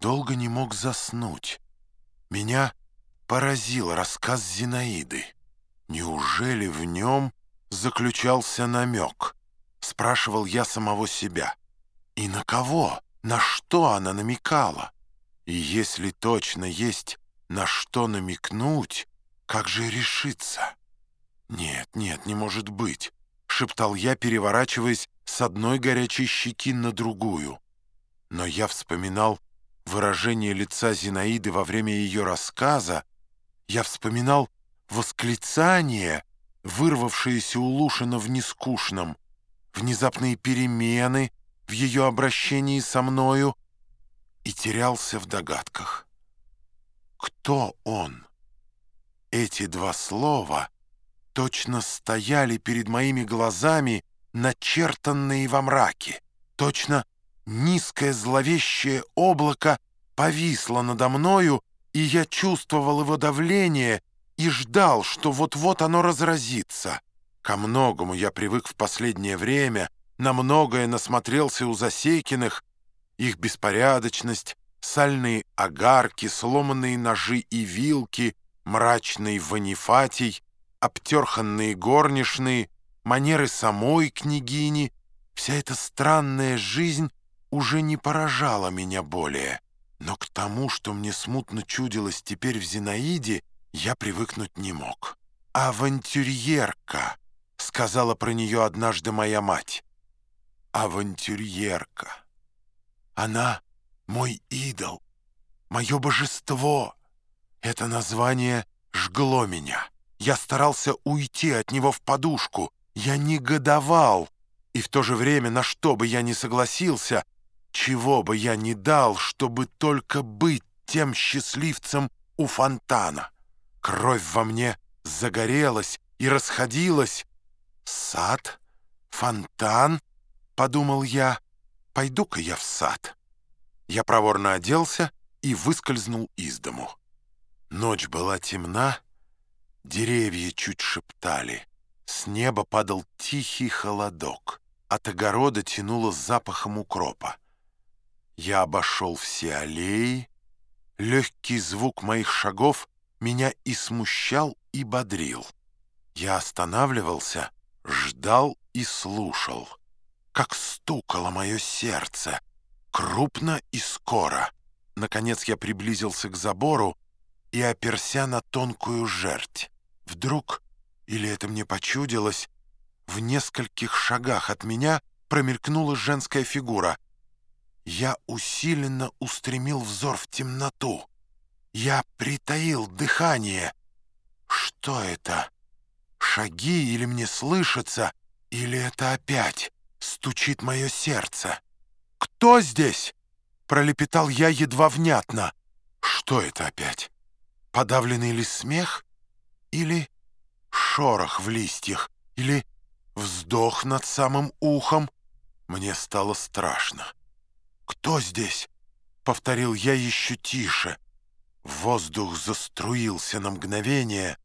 Долго не мог заснуть. Меня поразил рассказ Зинаиды. Неужели в нем заключался намек? Спрашивал я самого себя. И на кого? На что она намекала? И если точно есть на что намекнуть, как же решиться? Нет, нет, не может быть, шептал я, переворачиваясь с одной горячей щеки на другую. Но я вспоминал выражение лица Зинаиды во время ее рассказа, я вспоминал восклицание, вырвавшееся у Лушина в нескучном, внезапные перемены в ее обращении со мною и терялся в догадках. Кто он? Эти два слова точно стояли перед моими глазами, начертанные во мраке, точно Низкое зловещее облако повисло надо мною, и я чувствовал его давление и ждал, что вот-вот оно разразится. Ко многому я привык в последнее время, на многое насмотрелся у Засекиных, их беспорядочность, сальные огарки, сломанные ножи и вилки, мрачный ванифатий, обтерханные горничные, манеры самой княгини, вся эта странная жизнь уже не поражало меня более. Но к тому, что мне смутно чудилось теперь в Зинаиде, я привыкнуть не мог. «Авантюрьерка», — сказала про нее однажды моя мать. «Авантюрьерка. Она мой идол, мое божество». Это название жгло меня. Я старался уйти от него в подушку. Я негодовал. И в то же время, на что бы я ни согласился, чего бы я ни дал, чтобы только быть тем счастливцем у фонтана. Кровь во мне загорелась и расходилась. «Сад? Фонтан?» — подумал я. «Пойду-ка я в сад». Я проворно оделся и выскользнул из дому. Ночь была темна, деревья чуть шептали. С неба падал тихий холодок. От огорода тянуло запахом укропа. Я обошел все аллеи. Легкий звук моих шагов меня и смущал, и бодрил. Я останавливался, ждал и слушал. Как стукало мое сердце, крупно и скоро. Наконец я приблизился к забору и оперся на тонкую жерть. Вдруг, или это мне почудилось, в нескольких шагах от меня промелькнула женская фигура — я усиленно устремил взор в темноту. Я притаил дыхание. Что это? Шаги или мне слышится, или это опять стучит мое сердце? «Кто здесь?» — пролепетал я едва внятно. Что это опять? Подавленный ли смех? Или шорох в листьях? Или вздох над самым ухом? Мне стало страшно. «Кто здесь?» — повторил я еще тише. Воздух заструился на мгновение.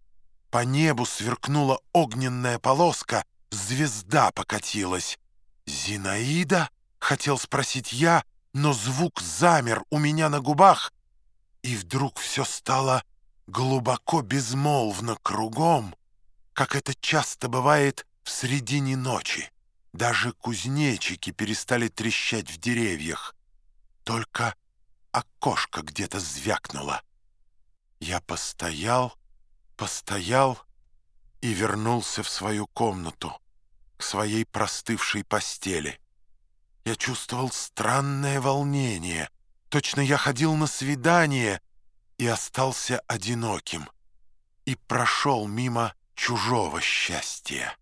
По небу сверкнула огненная полоска, звезда покатилась. «Зинаида?» — хотел спросить я, но звук замер у меня на губах, и вдруг все стало глубоко безмолвно кругом, как это часто бывает в середине ночи. Даже кузнечики перестали трещать в деревьях. Только окошко где-то звякнуло. Я постоял, постоял и вернулся в свою комнату, к своей простывшей постели. Я чувствовал странное волнение. Точно я ходил на свидание и остался одиноким. И прошел мимо чужого счастья.